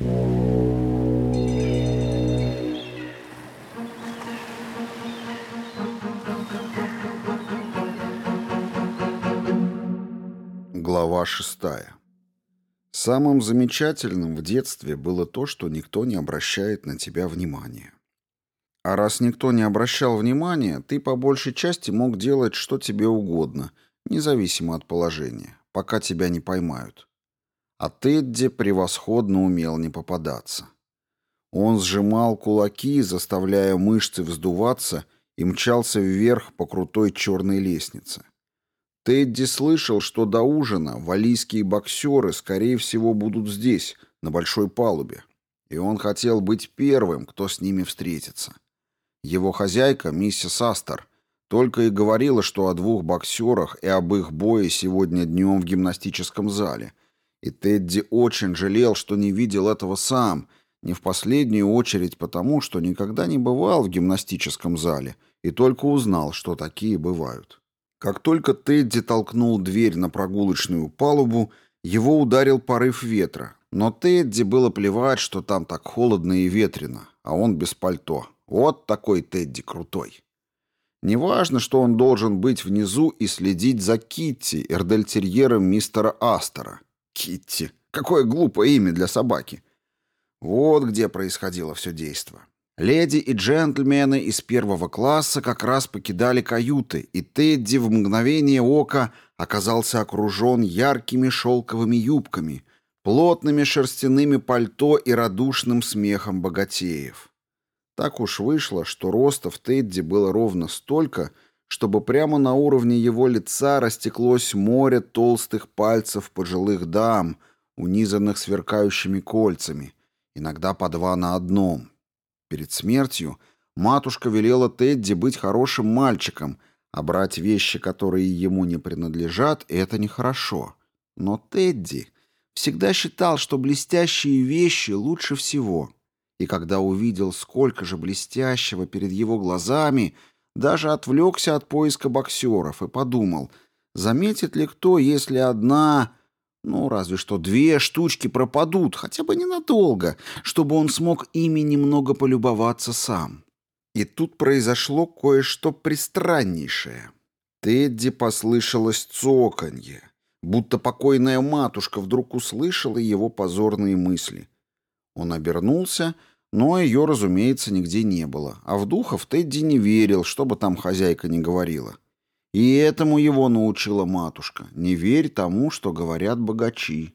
Глава шестая. Самым замечательным в детстве было то, что никто не обращает на тебя внимания. А раз никто не обращал внимания, ты по большей части мог делать что тебе угодно, независимо от положения, пока тебя не поймают. А Тедди превосходно умел не попадаться. Он сжимал кулаки, заставляя мышцы вздуваться, и мчался вверх по крутой черной лестнице. Тедди слышал, что до ужина валийские боксеры, скорее всего, будут здесь, на большой палубе, и он хотел быть первым, кто с ними встретится. Его хозяйка, миссис Астер, только и говорила, что о двух боксерах и об их бое сегодня днем в гимнастическом зале – и Тедди очень жалел, что не видел этого сам, не в последнюю очередь потому, что никогда не бывал в гимнастическом зале и только узнал, что такие бывают. Как только Тедди толкнул дверь на прогулочную палубу, его ударил порыв ветра, но Тедди было плевать, что там так холодно и ветрено, а он без пальто. Вот такой Тедди крутой. Неважно, что он должен быть внизу и следить за Китти, эрдельтерьером мистера Астера. Китти. Какое глупое имя для собаки. Вот где происходило все действо. Леди и джентльмены из первого класса как раз покидали каюты, и Тедди в мгновение ока оказался окружен яркими шелковыми юбками, плотными шерстяными пальто и радушным смехом богатеев. Так уж вышло, что роста в Тедди было ровно столько, чтобы прямо на уровне его лица растеклось море толстых пальцев пожилых дам, унизанных сверкающими кольцами, иногда по два на одном. Перед смертью матушка велела Тедди быть хорошим мальчиком, а брать вещи, которые ему не принадлежат, это нехорошо. Но Тедди всегда считал, что блестящие вещи лучше всего. И когда увидел, сколько же блестящего перед его глазами – даже отвлекся от поиска боксеров и подумал, заметит ли кто, если одна, ну разве что две штучки пропадут, хотя бы ненадолго, чтобы он смог ими немного полюбоваться сам. И тут произошло кое-что пристраннейшее. Тедди послышалось цоканье, будто покойная матушка вдруг услышала его позорные мысли. Он обернулся — но ее, разумеется, нигде не было, а в духов Тедди не верил, что бы там хозяйка не говорила. И этому его научила матушка. Не верь тому, что говорят богачи.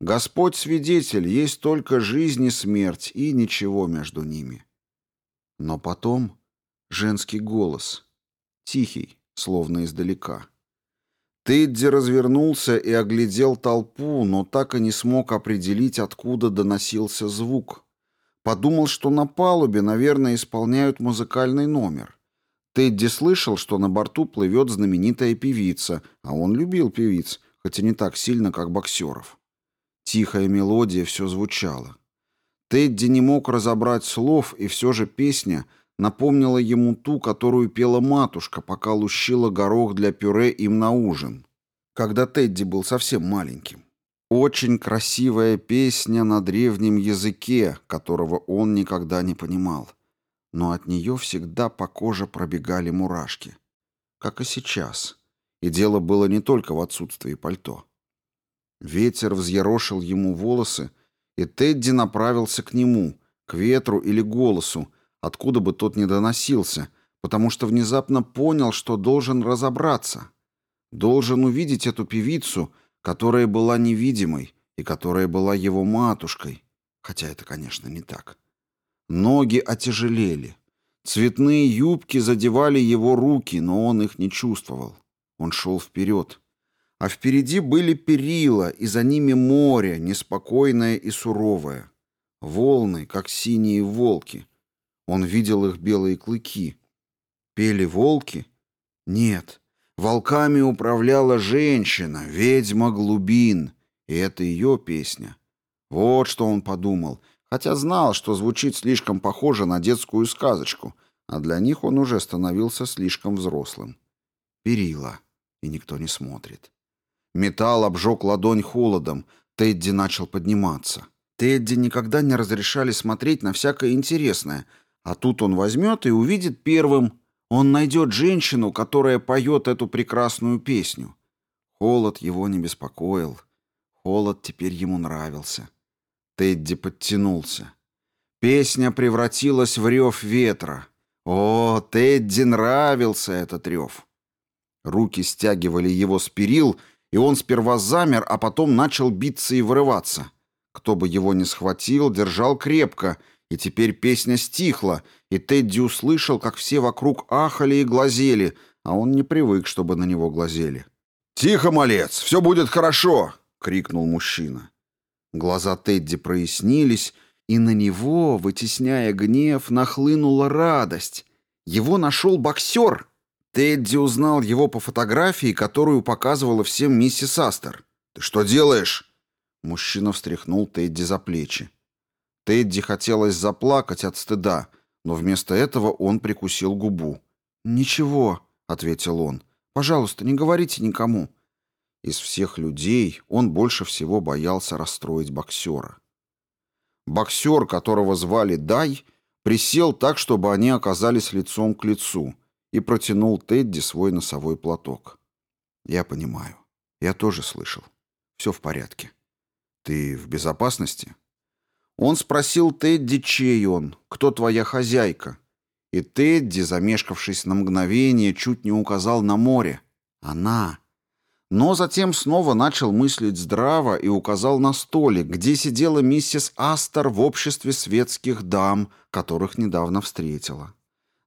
Господь свидетель, есть только жизнь и смерть, и ничего между ними. Но потом женский голос, тихий, словно издалека. Тедди развернулся и оглядел толпу, но так и не смог определить, откуда доносился звук, Подумал, что на палубе, наверное, исполняют музыкальный номер. Тедди слышал, что на борту плывет знаменитая певица, а он любил певиц, хотя не так сильно, как боксеров. Тихая мелодия все звучала. Тедди не мог разобрать слов, и все же песня напомнила ему ту, которую пела матушка, пока лущила горох для пюре им на ужин, когда Тедди был совсем маленьким. Очень красивая песня на древнем языке, которого он никогда не понимал. Но от нее всегда по коже пробегали мурашки. Как и сейчас. И дело было не только в отсутствии пальто. Ветер взъерошил ему волосы, и Тедди направился к нему, к ветру или голосу, откуда бы тот ни доносился, потому что внезапно понял, что должен разобраться. Должен увидеть эту певицу — которая была невидимой и которая была его матушкой, хотя это, конечно, не так. Ноги отяжелели. Цветные юбки задевали его руки, но он их не чувствовал. Он шел вперед. А впереди были перила, и за ними море, неспокойное и суровое. Волны, как синие волки. Он видел их белые клыки. Пели волки? Нет, Волками управляла женщина, ведьма глубин. И это ее песня. Вот что он подумал, хотя знал, что звучит слишком похоже на детскую сказочку, а для них он уже становился слишком взрослым. Перила. И никто не смотрит. Металл обжег ладонь холодом. Тедди начал подниматься. Тедди никогда не разрешали смотреть на всякое интересное, а тут он возьмет и увидит первым он найдет женщину, которая поет эту прекрасную песню. Холод его не беспокоил. Холод теперь ему нравился. Тедди подтянулся. Песня превратилась в рев ветра. О, Тедди нравился этот рев. Руки стягивали его с перил, и он сперва замер, а потом начал биться и вырываться. Кто бы его ни схватил, держал крепко — и теперь песня стихла, и Тедди услышал, как все вокруг ахали и глазели, а он не привык, чтобы на него глазели. «Тихо, малец, все будет хорошо!» — крикнул мужчина. Глаза Тедди прояснились, и на него, вытесняя гнев, нахлынула радость. Его нашел боксер. Тедди узнал его по фотографии, которую показывала всем миссис Астер. «Ты что делаешь?» Мужчина встряхнул Тедди за плечи. Тедди хотелось заплакать от стыда, но вместо этого он прикусил губу. «Ничего», — ответил он. «Пожалуйста, не говорите никому». Из всех людей он больше всего боялся расстроить боксера. Боксер, которого звали Дай, присел так, чтобы они оказались лицом к лицу, и протянул Тедди свой носовой платок. «Я понимаю. Я тоже слышал. Все в порядке». «Ты в безопасности?» Он спросил Тедди, чей он, кто твоя хозяйка. И Тедди, замешкавшись на мгновение, чуть не указал на море. Она. Но затем снова начал мыслить здраво и указал на столик, где сидела миссис Астер в обществе светских дам, которых недавно встретила.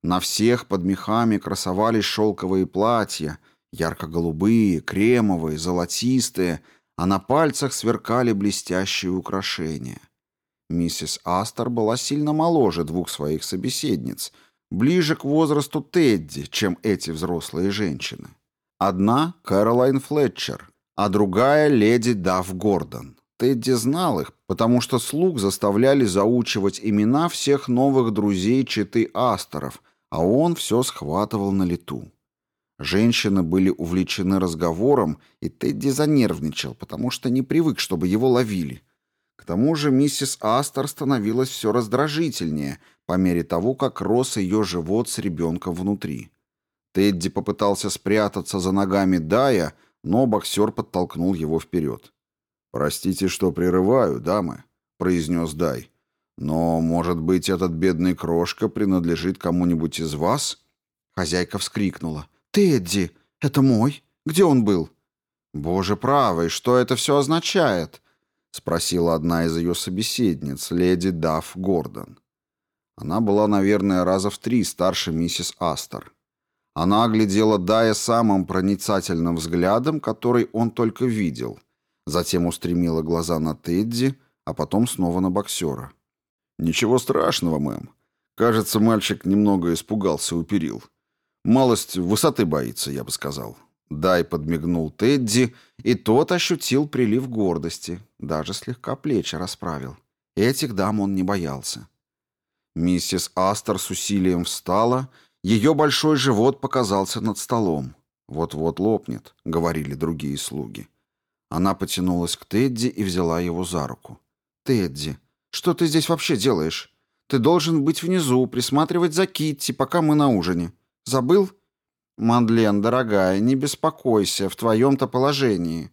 На всех под мехами красовались шелковые платья, ярко-голубые, кремовые, золотистые, а на пальцах сверкали блестящие украшения. Миссис Астер была сильно моложе двух своих собеседниц, ближе к возрасту Тедди, чем эти взрослые женщины. Одна — Кэролайн Флетчер, а другая — леди Дафф Гордон. Тедди знал их, потому что слуг заставляли заучивать имена всех новых друзей читы Астеров, а он все схватывал на лету. Женщины были увлечены разговором, и Тедди занервничал, потому что не привык, чтобы его ловили — к тому же миссис Астер становилась все раздражительнее по мере того, как рос ее живот с ребенком внутри. Тедди попытался спрятаться за ногами Дая, но боксер подтолкнул его вперед. «Простите, что прерываю, дамы», — произнес Дай. «Но, может быть, этот бедный крошка принадлежит кому-нибудь из вас?» Хозяйка вскрикнула. «Тедди! Это мой! Где он был?» «Боже правый, что это все означает?» спросила одна из ее собеседниц, леди Дафф Гордон. Она была, наверное, раза в три старше миссис Астер. Она оглядела Дая самым проницательным взглядом, который он только видел. Затем устремила глаза на Тедди, а потом снова на боксера. «Ничего страшного, мэм. Кажется, мальчик немного испугался у перил. Малость высоты боится, я бы сказал». Дай подмигнул Тедди, и тот ощутил прилив гордости, даже слегка плечи расправил. Этих дам он не боялся. Миссис Астер с усилием встала, ее большой живот показался над столом. «Вот-вот лопнет», — говорили другие слуги. Она потянулась к Тедди и взяла его за руку. «Тедди, что ты здесь вообще делаешь? Ты должен быть внизу, присматривать за Китти, пока мы на ужине. Забыл?» «Мадлен, дорогая, не беспокойся, в твоем-то положении»,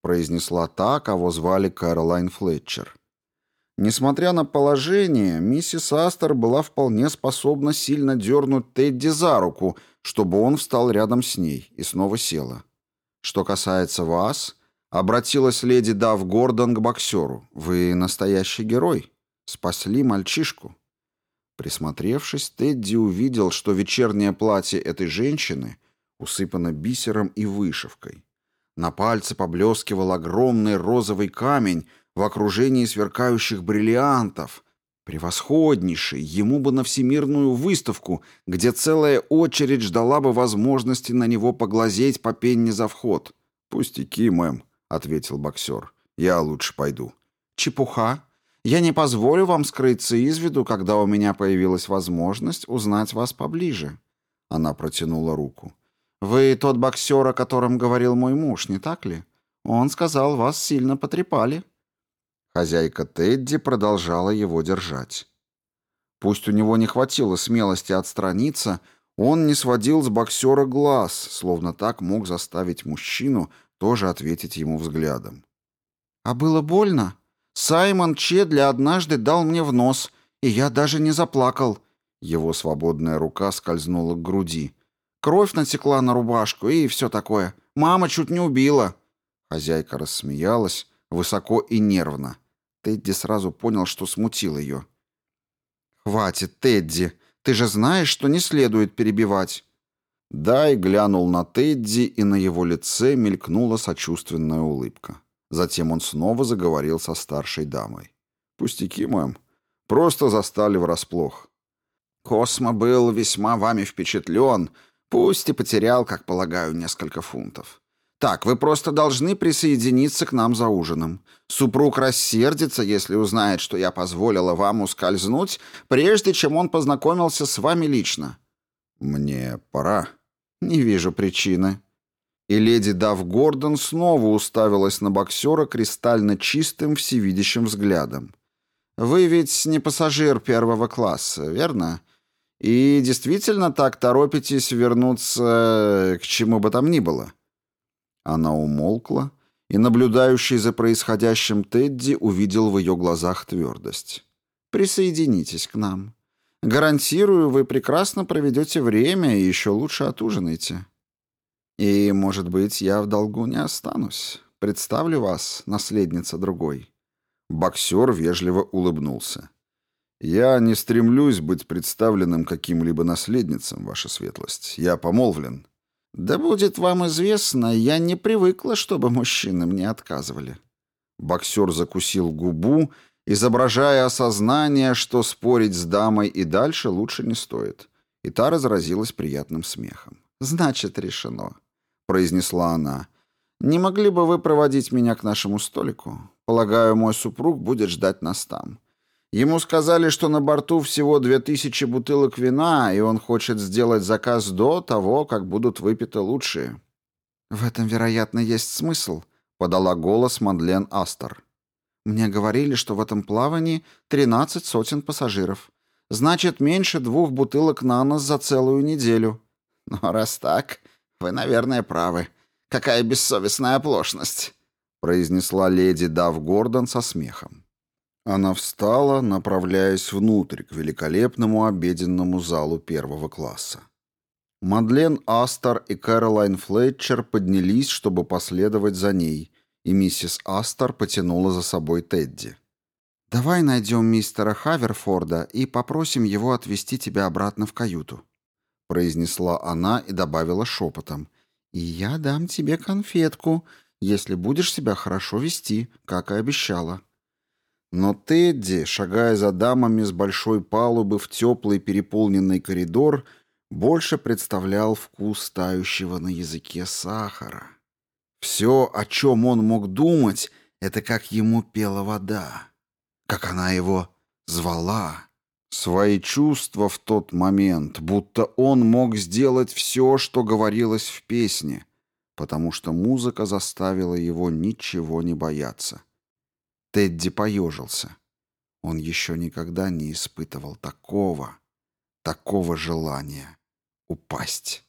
произнесла та, кого а звали Кэролайн Флетчер. Несмотря на положение, миссис Астер была вполне способна сильно дернуть Тедди за руку, чтобы он встал рядом с ней, и снова села. «Что касается вас», — обратилась леди Дав Гордон к боксеру, — «вы настоящий герой. Спасли мальчишку». Присмотревшись, Тедди увидел, что вечернее платье этой женщины усыпано бисером и вышивкой. На пальце поблескивал огромный розовый камень в окружении сверкающих бриллиантов. Превосходнейший, ему бы на всемирную выставку, где целая очередь ждала бы возможности на него поглазеть по пенни за вход. «Пустяки, мэм», — ответил боксер. «Я лучше пойду». «Чепуха», я не позволю вам скрыться из виду, когда у меня появилась возможность узнать вас поближе». Она протянула руку. «Вы тот боксер, о котором говорил мой муж, не так ли? Он сказал, вас сильно потрепали». Хозяйка Тедди продолжала его держать. Пусть у него не хватило смелости отстраниться, он не сводил с боксера глаз, словно так мог заставить мужчину тоже ответить ему взглядом. «А было больно?» Саймон Чедля однажды дал мне в нос, и я даже не заплакал. Его свободная рука скользнула к груди. Кровь натекла на рубашку и все такое. Мама чуть не убила. Хозяйка рассмеялась, высоко и нервно. Тедди сразу понял, что смутил ее. «Хватит, Тедди! Ты же знаешь, что не следует перебивать!» Дай глянул на Тедди, и на его лице мелькнула сочувственная улыбка. Затем он снова заговорил со старшей дамой. «Пустяки, мэм. Просто застали врасплох». «Космо был весьма вами впечатлен, пусть и потерял, как полагаю, несколько фунтов. Так, вы просто должны присоединиться к нам за ужином. Супруг рассердится, если узнает, что я позволила вам ускользнуть, прежде чем он познакомился с вами лично». «Мне пора». «Не вижу причины», и леди Дав Гордон снова уставилась на боксера кристально чистым всевидящим взглядом. «Вы ведь не пассажир первого класса, верно? И действительно так торопитесь вернуться э, к чему бы там ни было?» Она умолкла, и наблюдающий за происходящим Тедди увидел в ее глазах твердость. «Присоединитесь к нам. Гарантирую, вы прекрасно проведете время и еще лучше отужинайте. И, может быть, я в долгу не останусь. Представлю вас, наследница другой». Боксер вежливо улыбнулся. «Я не стремлюсь быть представленным каким-либо наследницам, ваша светлость. Я помолвлен». «Да будет вам известно, я не привыкла, чтобы мужчины мне отказывали». Боксер закусил губу, изображая осознание, что спорить с дамой и дальше лучше не стоит. И та разразилась приятным смехом. «Значит, решено» произнесла она. «Не могли бы вы проводить меня к нашему столику? Полагаю, мой супруг будет ждать нас там. Ему сказали, что на борту всего 2000 бутылок вина, и он хочет сделать заказ до того, как будут выпиты лучшие». «В этом, вероятно, есть смысл», — подала голос Мадлен Астер. «Мне говорили, что в этом плавании 13 сотен пассажиров. Значит, меньше двух бутылок на нос за целую неделю». «Но раз так», «Вы, наверное, правы. Какая бессовестная оплошность!» произнесла леди Дав Гордон со смехом. Она встала, направляясь внутрь к великолепному обеденному залу первого класса. Мадлен Астер и Кэролайн Флетчер поднялись, чтобы последовать за ней, и миссис Астер потянула за собой Тедди. «Давай найдем мистера Хаверфорда и попросим его отвезти тебя обратно в каюту», — произнесла она и добавила шепотом. «И я дам тебе конфетку, если будешь себя хорошо вести, как и обещала». Но Тедди, шагая за дамами с большой палубы в теплый переполненный коридор, больше представлял вкус тающего на языке сахара. Все, о чем он мог думать, это как ему пела вода, как она его звала. Свои чувства в тот момент, будто он мог сделать все, что говорилось в песне, потому что музыка заставила его ничего не бояться. Тедди поежился. Он еще никогда не испытывал такого, такого желания упасть.